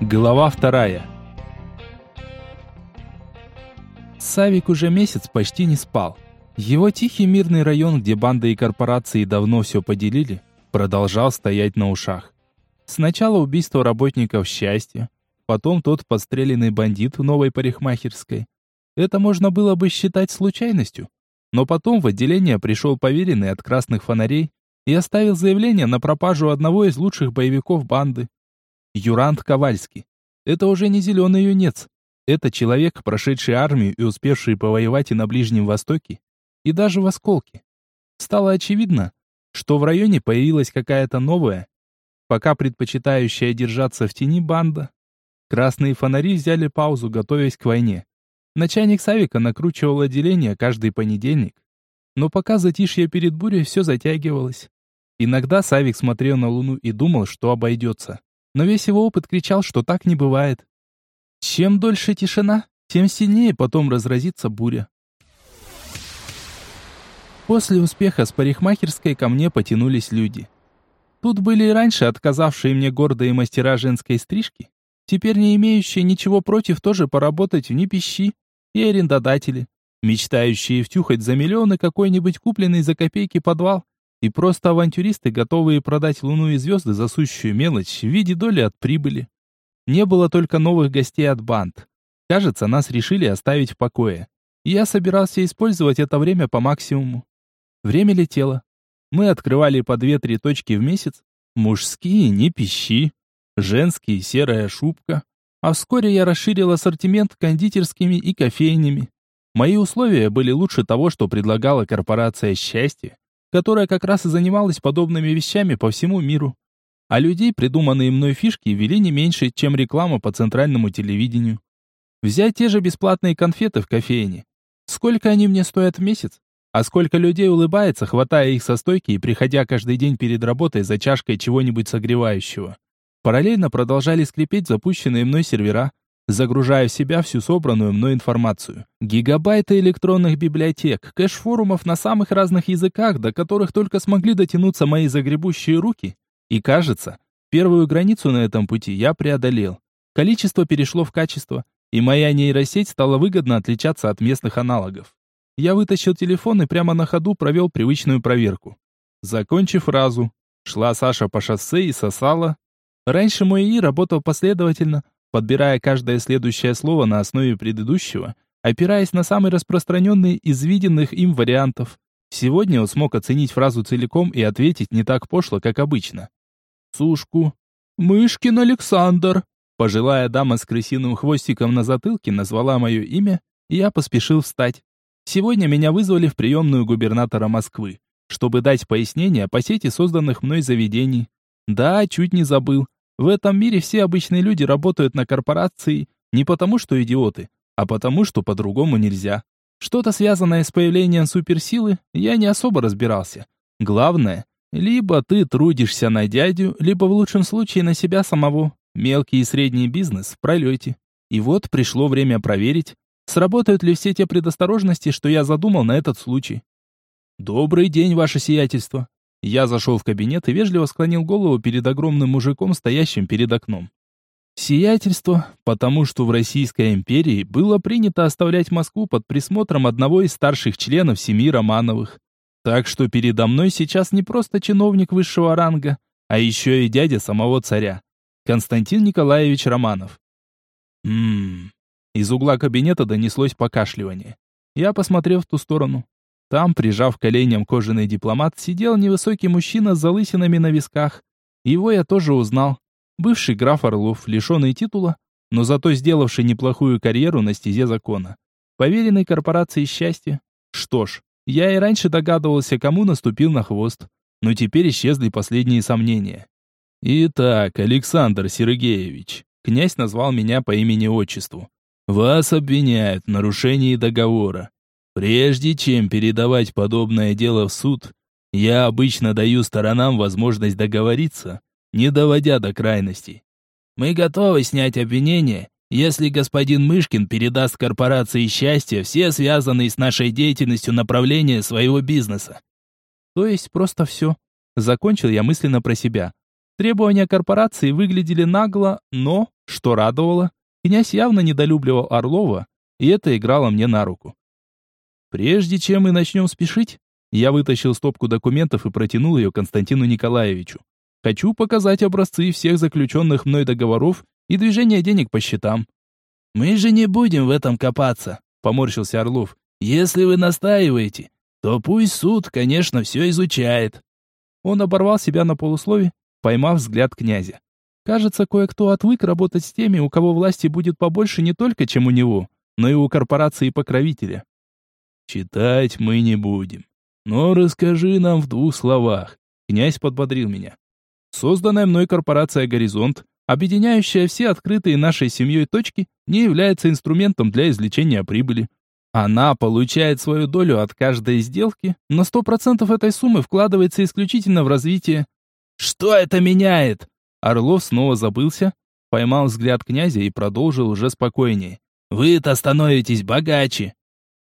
Глава вторая. Савик уже месяц почти не спал. Его тихий мирный район, где банды и корпорации давно все поделили, продолжал стоять на ушах. Сначала убийство работников счастья, потом тот подстреленный бандит в новой парикмахерской. Это можно было бы считать случайностью, но потом в отделение пришел поверенный от красных фонарей и оставил заявление на пропажу одного из лучших боевиков банды. Юрант Ковальский. Это уже не зеленый юнец. Это человек, прошедший армию и успевший повоевать и на Ближнем Востоке, и даже в Осколке. Стало очевидно, что в районе появилась какая-то новая, пока предпочитающая держаться в тени банда. Красные фонари взяли паузу, готовясь к войне. Начальник Савика накручивал отделение каждый понедельник. Но пока затишье перед бурей все затягивалось. Иногда Савик смотрел на Луну и думал, что обойдется. Но весь его опыт кричал, что так не бывает. Чем дольше тишина, тем сильнее потом разразится буря. После успеха с парикмахерской ко мне потянулись люди. Тут были и раньше отказавшие мне гордые мастера женской стрижки, теперь не имеющие ничего против тоже поработать в непищи, и арендодатели, мечтающие втюхать за миллионы какой-нибудь купленный за копейки подвал, и просто авантюристы, готовые продать луну и звезды за сущую мелочь в виде доли от прибыли. Не было только новых гостей от банд. Кажется, нас решили оставить в покое. я собирался использовать это время по максимуму. Время летело. Мы открывали по две-три точки в месяц. Мужские, не пищи. Женские, серая шубка. А вскоре я расширил ассортимент кондитерскими и кофейнями. Мои условия были лучше того, что предлагала корпорация «Счастье», которая как раз и занималась подобными вещами по всему миру. А людей придуманные мной фишки вели не меньше, чем реклама по центральному телевидению. Взять те же бесплатные конфеты в кофейне. Сколько они мне стоят в месяц? А сколько людей улыбается, хватая их со стойки и приходя каждый день перед работой за чашкой чего-нибудь согревающего. Параллельно продолжали скрипеть запущенные мной сервера, загружая в себя всю собранную мной информацию. Гигабайты электронных библиотек, кэш-форумов на самых разных языках, до которых только смогли дотянуться мои загребущие руки. И кажется, первую границу на этом пути я преодолел. Количество перешло в качество, и моя нейросеть стала выгодно отличаться от местных аналогов. Я вытащил телефон и прямо на ходу провел привычную проверку. Закончив фразу, шла Саша по шоссе и сосала, Раньше мой ИИ работал последовательно, подбирая каждое следующее слово на основе предыдущего, опираясь на самый распространенный из виденных им вариантов. Сегодня он смог оценить фразу целиком и ответить не так пошло, как обычно. «Сушку». «Мышкин Александр». Пожилая дама с крысиным хвостиком на затылке назвала мое имя, и я поспешил встать. Сегодня меня вызвали в приемную губернатора Москвы, чтобы дать пояснение по сети созданных мной заведений. Да, чуть не забыл. В этом мире все обычные люди работают на корпорации не потому, что идиоты, а потому, что по-другому нельзя. Что-то связанное с появлением суперсилы, я не особо разбирался. Главное, либо ты трудишься на дядю, либо в лучшем случае на себя самого. Мелкий и средний бизнес в пролете. И вот пришло время проверить, сработают ли все те предосторожности, что я задумал на этот случай. «Добрый день, ваше сиятельство!» Я зашел в кабинет и вежливо склонил голову перед огромным мужиком, стоящим перед окном. Сиятельство, потому что в Российской империи было принято оставлять Москву под присмотром одного из старших членов семьи Романовых. Так что передо мной сейчас не просто чиновник высшего ранга, а еще и дядя самого царя, Константин Николаевич Романов. Ммм. Из угла кабинета донеслось покашливание. Я посмотрел в ту сторону. Там, прижав коленям кожаный дипломат, сидел невысокий мужчина с залысинами на висках. Его я тоже узнал. Бывший граф Орлов, лишенный титула, но зато сделавший неплохую карьеру на стезе закона. Поверенный корпорации счастья. Что ж, я и раньше догадывался, кому наступил на хвост, но теперь исчезли последние сомнения. «Итак, Александр Сергеевич», князь назвал меня по имени-отчеству, «вас обвиняют в нарушении договора. Прежде чем передавать подобное дело в суд, я обычно даю сторонам возможность договориться, не доводя до крайностей. Мы готовы снять обвинение, если господин Мышкин передаст корпорации счастья все связанные с нашей деятельностью направления своего бизнеса. То есть просто все. Закончил я мысленно про себя. Требования корпорации выглядели нагло, но, что радовало, князь явно недолюбливал Орлова, и это играло мне на руку. Прежде чем мы начнем спешить, я вытащил стопку документов и протянул ее Константину Николаевичу. Хочу показать образцы всех заключенных мной договоров и движения денег по счетам. «Мы же не будем в этом копаться», — поморщился Орлов. «Если вы настаиваете, то пусть суд, конечно, все изучает». Он оборвал себя на полуслове, поймав взгляд князя. Кажется, кое-кто отвык работать с теми, у кого власти будет побольше не только, чем у него, но и у корпорации покровителя. «Читать мы не будем. Но расскажи нам в двух словах», — князь подбодрил меня. Созданная мной корпорация «Горизонт», объединяющая все открытые нашей семьей точки, не является инструментом для извлечения прибыли. Она получает свою долю от каждой сделки, но 100% этой суммы вкладывается исключительно в развитие. «Что это меняет?» Орлов снова забылся, поймал взгляд князя и продолжил уже спокойнее. «Вы-то становитесь богаче!»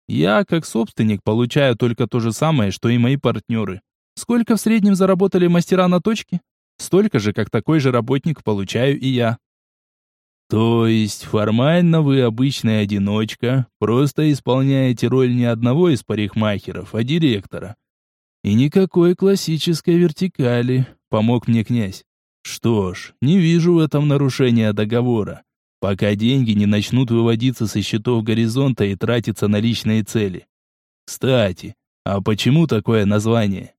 «Я, как собственник, получаю только то же самое, что и мои партнеры. Сколько в среднем заработали мастера на точке? Столько же, как такой же работник, получаю и я». То есть формально вы обычная одиночка, просто исполняете роль не одного из парикмахеров, а директора. И никакой классической вертикали, помог мне князь. Что ж, не вижу в этом нарушения договора, пока деньги не начнут выводиться со счетов горизонта и тратиться на личные цели. Кстати, а почему такое название?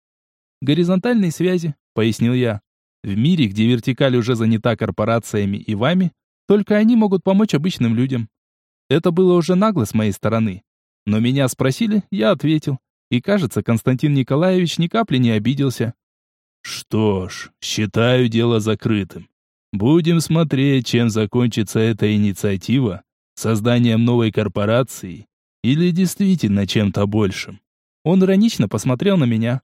Горизонтальные связи, пояснил я. В мире, где вертикаль уже занята корпорациями и вами, только они могут помочь обычным людям. Это было уже нагло с моей стороны. Но меня спросили, я ответил. И кажется, Константин Николаевич ни капли не обиделся. Что ж, считаю дело закрытым. Будем смотреть, чем закончится эта инициатива, созданием новой корпорации или действительно чем-то большим. Он иронично посмотрел на меня.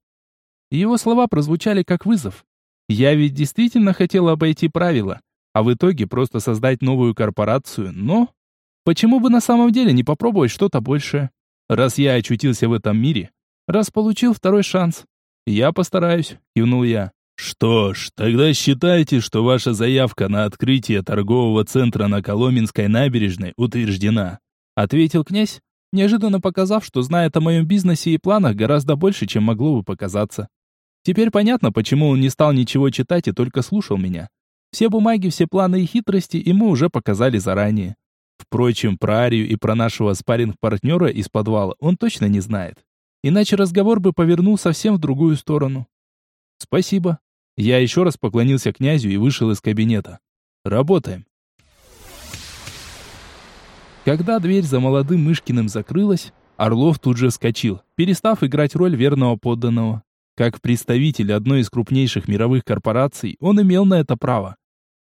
Его слова прозвучали как вызов. Я ведь действительно хотел обойти правила, а в итоге просто создать новую корпорацию, но... Почему бы на самом деле не попробовать что-то большее? Раз я очутился в этом мире, раз получил второй шанс. Я постараюсь, кивнул я. Что ж, тогда считайте, что ваша заявка на открытие торгового центра на Коломенской набережной утверждена, ответил князь, неожиданно показав, что знает о моем бизнесе и планах гораздо больше, чем могло бы показаться. Теперь понятно, почему он не стал ничего читать и только слушал меня. Все бумаги, все планы и хитрости ему уже показали заранее. Впрочем, про Арию и про нашего спарринг-партнера из подвала он точно не знает. Иначе разговор бы повернул совсем в другую сторону. «Спасибо». Я еще раз поклонился князю и вышел из кабинета. «Работаем». Когда дверь за молодым Мышкиным закрылась, Орлов тут же вскочил, перестав играть роль верного подданного. Как представитель одной из крупнейших мировых корпораций, он имел на это право.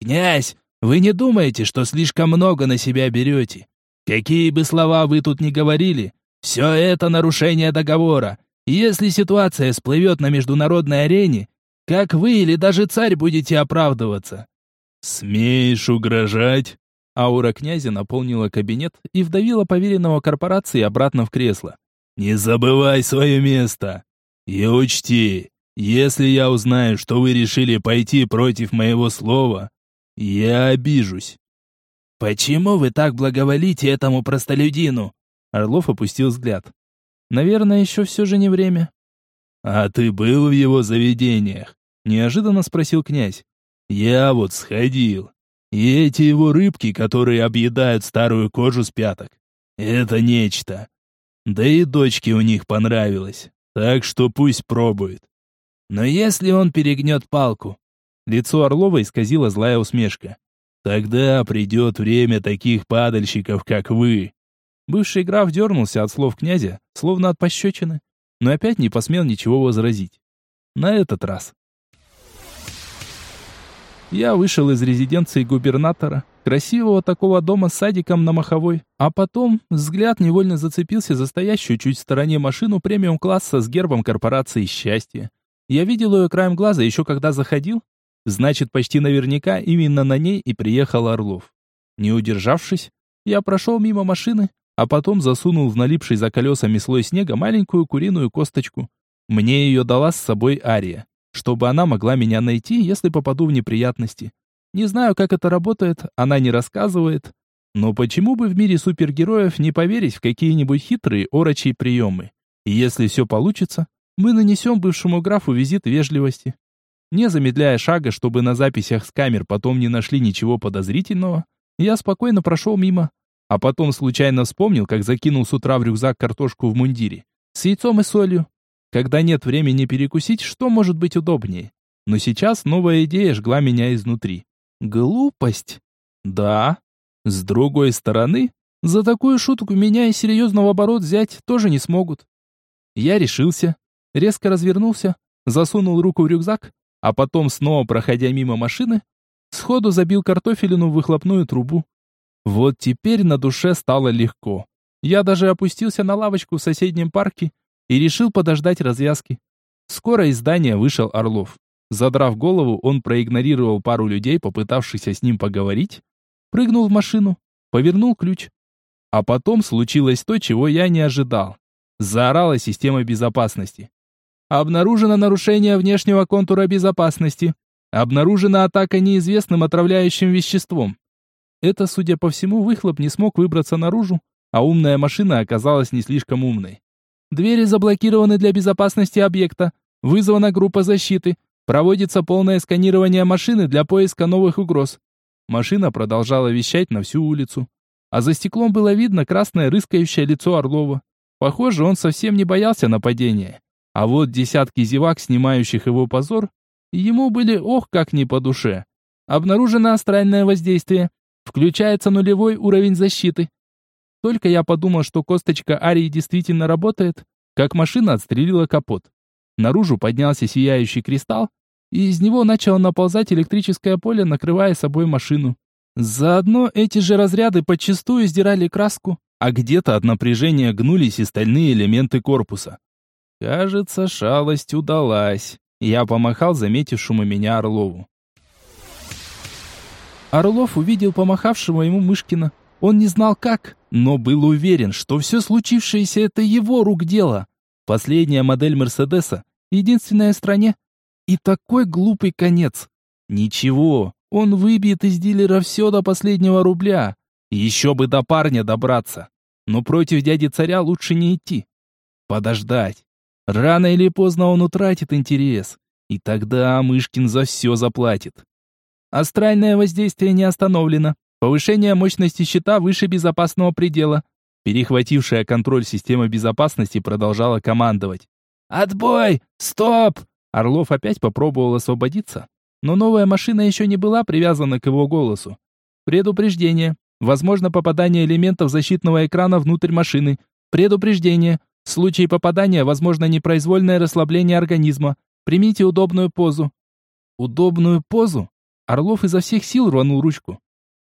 «Князь, вы не думаете, что слишком много на себя берете? Какие бы слова вы тут ни говорили, все это нарушение договора. если ситуация всплывет на международной арене, как вы или даже царь будете оправдываться?» «Смеешь угрожать?» Аура князя наполнила кабинет и вдавила поверенного корпорации обратно в кресло. «Не забывай свое место!» И учти, если я узнаю, что вы решили пойти против моего слова, я обижусь. Почему вы так благоволите этому простолюдину? Орлов опустил взгляд. Наверное, еще все же не время. А ты был в его заведениях? Неожиданно спросил князь. Я вот сходил. И эти его рыбки, которые объедают старую кожу с пяток. Это нечто. Да и дочке у них понравилось. Так что пусть пробует. Но если он перегнет палку... Лицо Орлова исказило злая усмешка. Тогда придет время таких падальщиков, как вы. Бывший граф дернулся от слов князя, словно от пощечины, но опять не посмел ничего возразить. На этот раз. Я вышел из резиденции губернатора, красивого такого дома с садиком на Маховой, а потом взгляд невольно зацепился за стоящую чуть в стороне машину премиум-класса с гербом корпорации «Счастье». Я видел ее краем глаза еще когда заходил, значит, почти наверняка именно на ней и приехал Орлов. Не удержавшись, я прошел мимо машины, а потом засунул в налипший за колесами слой снега маленькую куриную косточку. Мне ее дала с собой Ария. чтобы она могла меня найти, если попаду в неприятности. Не знаю, как это работает, она не рассказывает. Но почему бы в мире супергероев не поверить в какие-нибудь хитрые орочьи приемы? Если все получится, мы нанесем бывшему графу визит вежливости. Не замедляя шага, чтобы на записях с камер потом не нашли ничего подозрительного, я спокойно прошел мимо, а потом случайно вспомнил, как закинул с утра в рюкзак картошку в мундире, с яйцом и солью. Когда нет времени перекусить, что может быть удобнее? Но сейчас новая идея жгла меня изнутри. Глупость. Да. С другой стороны, за такую шутку меня и серьезного оборот взять тоже не смогут. Я решился, резко развернулся, засунул руку в рюкзак, а потом, снова проходя мимо машины, сходу забил картофелину в выхлопную трубу. Вот теперь на душе стало легко. Я даже опустился на лавочку в соседнем парке и решил подождать развязки. Скоро из здания вышел Орлов. Задрав голову, он проигнорировал пару людей, попытавшихся с ним поговорить, прыгнул в машину, повернул ключ. А потом случилось то, чего я не ожидал. Заорала система безопасности. Обнаружено нарушение внешнего контура безопасности. Обнаружена атака неизвестным отравляющим веществом. Это, судя по всему, выхлоп не смог выбраться наружу, а умная машина оказалась не слишком умной. Двери заблокированы для безопасности объекта. Вызвана группа защиты. Проводится полное сканирование машины для поиска новых угроз. Машина продолжала вещать на всю улицу. А за стеклом было видно красное рыскающее лицо Орлова. Похоже, он совсем не боялся нападения. А вот десятки зевак, снимающих его позор, ему были ох как не по душе. Обнаружено астральное воздействие. Включается нулевой уровень защиты. Только я подумал, что косточка Арии действительно работает, как машина отстрелила капот. Наружу поднялся сияющий кристалл, и из него начало наползать электрическое поле, накрывая собой машину. Заодно эти же разряды подчастую сдирали краску, а где-то от напряжения гнулись и стальные элементы корпуса. Кажется, шалость удалась. Я помахал заметившему меня Орлову. Орлов увидел помахавшего ему Мышкина. Он не знал как, но был уверен, что все случившееся это его рук дело. Последняя модель Мерседеса, единственная в стране. И такой глупый конец. Ничего, он выбьет из дилера все до последнего рубля. Еще бы до парня добраться. Но против дяди царя лучше не идти. Подождать. Рано или поздно он утратит интерес. И тогда Мышкин за все заплатит. Астральное воздействие не остановлено. Повышение мощности щита выше безопасного предела. Перехватившая контроль система безопасности продолжала командовать. «Отбой! Стоп!» Орлов опять попробовал освободиться, но новая машина еще не была привязана к его голосу. «Предупреждение. Возможно попадание элементов защитного экрана внутрь машины. Предупреждение. В случае попадания возможно непроизвольное расслабление организма. Примите удобную позу». «Удобную позу?» Орлов изо всех сил рванул ручку.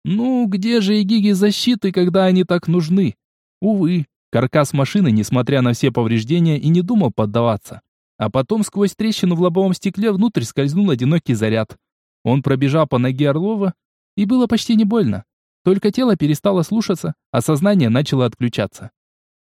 «Ну, где же и гиги защиты, когда они так нужны?» Увы, каркас машины, несмотря на все повреждения, и не думал поддаваться. А потом сквозь трещину в лобовом стекле внутрь скользнул одинокий заряд. Он пробежал по ноге Орлова, и было почти не больно. Только тело перестало слушаться, а сознание начало отключаться.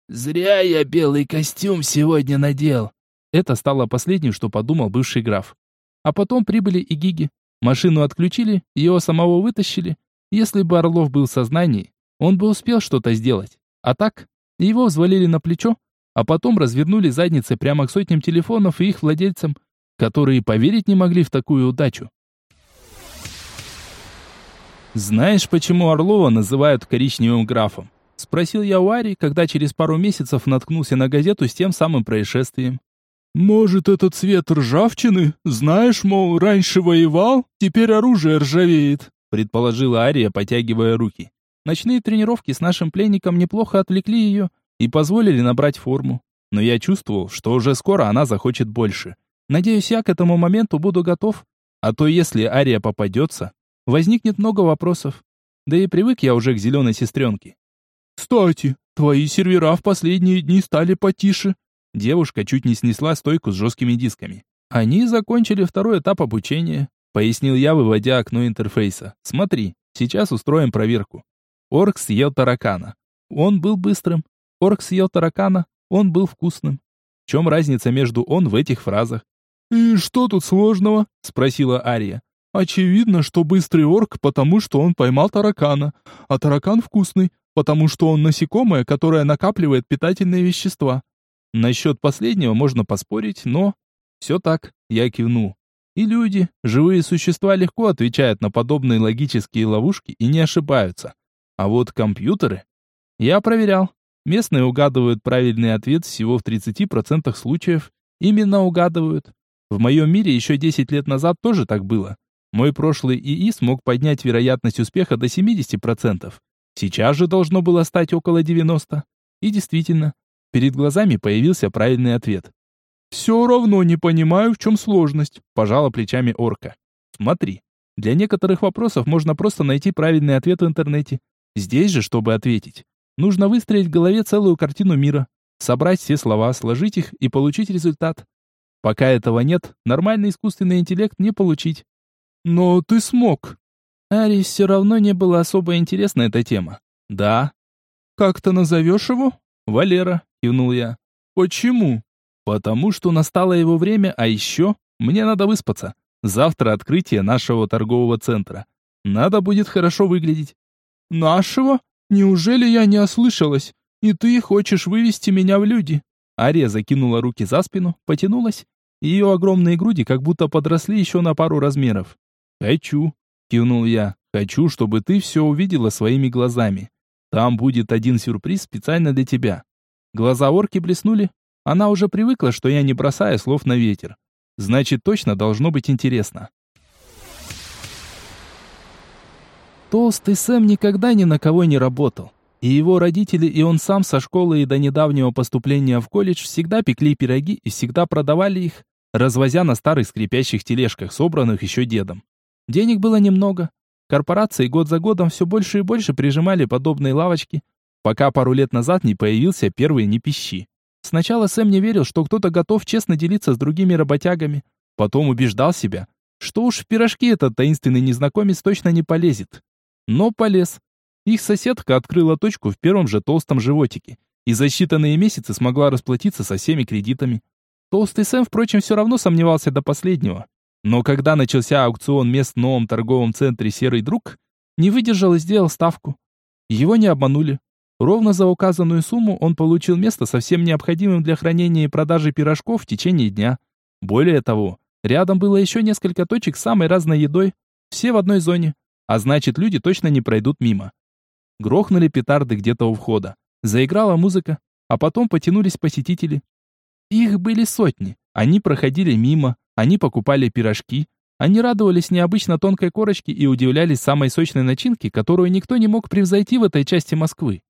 «Зря я белый костюм сегодня надел!» Это стало последним, что подумал бывший граф. А потом прибыли и гиги. Машину отключили, его самого вытащили. Если бы Орлов был в сознании, он бы успел что-то сделать. А так, его взвалили на плечо, а потом развернули задницы прямо к сотням телефонов и их владельцам, которые поверить не могли в такую удачу. «Знаешь, почему Орлова называют коричневым графом?» Спросил я у Ари, когда через пару месяцев наткнулся на газету с тем самым происшествием. «Может, это цвет ржавчины? Знаешь, мол, раньше воевал, теперь оружие ржавеет», предположила Ария, потягивая руки. Ночные тренировки с нашим пленником неплохо отвлекли ее и позволили набрать форму. Но я чувствовал, что уже скоро она захочет больше. Надеюсь, я к этому моменту буду готов. А то если Ария попадется, возникнет много вопросов. Да и привык я уже к зеленой сестренке. «Кстати, твои сервера в последние дни стали потише». Девушка чуть не снесла стойку с жесткими дисками. «Они закончили второй этап обучения», — пояснил я, выводя окно интерфейса. «Смотри, сейчас устроим проверку. Орк съел таракана. Он был быстрым. Орк съел таракана. Он был вкусным. В чем разница между «он» в этих фразах? «И что тут сложного?» — спросила Ария. «Очевидно, что быстрый орк, потому что он поймал таракана, а таракан вкусный, потому что он насекомое, которое накапливает питательные вещества. Насчет последнего можно поспорить, но... Все так, я кивнул. И люди, живые существа легко отвечают на подобные логические ловушки и не ошибаются. А вот компьютеры... Я проверял. Местные угадывают правильный ответ всего в 30% случаев. Именно угадывают. В моем мире еще 10 лет назад тоже так было. Мой прошлый ИИ смог поднять вероятность успеха до 70%. Сейчас же должно было стать около 90%. И действительно, перед глазами появился правильный ответ. «Все равно не понимаю, в чем сложность», – пожала плечами орка. «Смотри, для некоторых вопросов можно просто найти правильный ответ в интернете. Здесь же, чтобы ответить, нужно выстроить в голове целую картину мира, собрать все слова, сложить их и получить результат. Пока этого нет, нормальный искусственный интеллект не получить. Но ты смог. Ари все равно не было особо интересна эта тема. Да. Как ты назовешь его? Валера, кивнул я. Почему? Потому что настало его время, а еще мне надо выспаться. Завтра открытие нашего торгового центра. Надо будет хорошо выглядеть. Нашего? Неужели я не ослышалась? И ты хочешь вывести меня в люди? Ария закинула руки за спину, потянулась. Ее огромные груди как будто подросли еще на пару размеров. «Хочу», — кивнул я. «Хочу, чтобы ты все увидела своими глазами. Там будет один сюрприз специально для тебя». Глаза орки блеснули, она уже привыкла, что я не бросаю слов на ветер. Значит, точно должно быть интересно. Толстый Сэм никогда ни на кого не работал. И его родители, и он сам со школы и до недавнего поступления в колледж всегда пекли пироги и всегда продавали их, развозя на старых скрипящих тележках, собранных еще дедом. Денег было немного. Корпорации год за годом все больше и больше прижимали подобные лавочки, пока пару лет назад не появился первый «Не пищи». Сначала Сэм не верил, что кто-то готов честно делиться с другими работягами. Потом убеждал себя, что уж в пирожки этот таинственный незнакомец точно не полезет. Но полез. Их соседка открыла точку в первом же толстом животике и за считанные месяцы смогла расплатиться со всеми кредитами. Толстый Сэм, впрочем, все равно сомневался до последнего. Но когда начался аукцион мест в новом торговом центре «Серый друг», не выдержал и сделал ставку. Его не обманули. Ровно за указанную сумму он получил место со всем необходимым для хранения и продажи пирожков в течение дня. Более того, рядом было еще несколько точек с самой разной едой, все в одной зоне, а значит люди точно не пройдут мимо. Грохнули петарды где-то у входа. Заиграла музыка, а потом потянулись посетители. Их были сотни. Они проходили мимо, они покупали пирожки, они радовались необычно тонкой корочке и удивлялись самой сочной начинке, которую никто не мог превзойти в этой части Москвы.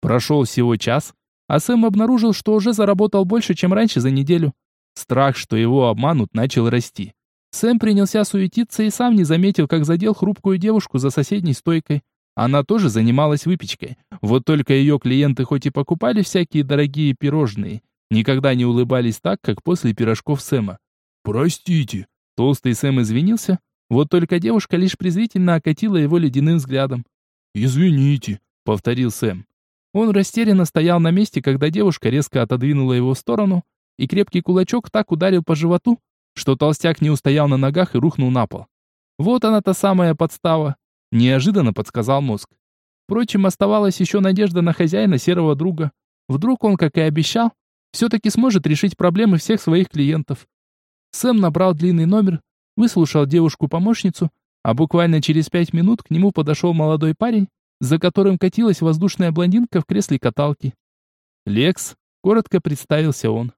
Прошел всего час, а Сэм обнаружил, что уже заработал больше, чем раньше за неделю. Страх, что его обманут, начал расти. Сэм принялся суетиться и сам не заметил, как задел хрупкую девушку за соседней стойкой. Она тоже занималась выпечкой. Вот только ее клиенты хоть и покупали всякие дорогие пирожные, никогда не улыбались так, как после пирожков Сэма. «Простите». Толстый Сэм извинился, вот только девушка лишь презрительно окатила его ледяным взглядом. «Извините», — повторил Сэм. Он растерянно стоял на месте, когда девушка резко отодвинула его в сторону, и крепкий кулачок так ударил по животу, что толстяк не устоял на ногах и рухнул на пол. Вот она та самая подстава, неожиданно подсказал мозг. Впрочем, оставалась еще надежда на хозяина серого друга. Вдруг он, как и обещал, все-таки сможет решить проблемы всех своих клиентов. Сэм набрал длинный номер, выслушал девушку-помощницу, а буквально через пять минут к нему подошел молодой парень за которым катилась воздушная блондинка в кресле каталки. «Лекс», — коротко представился он.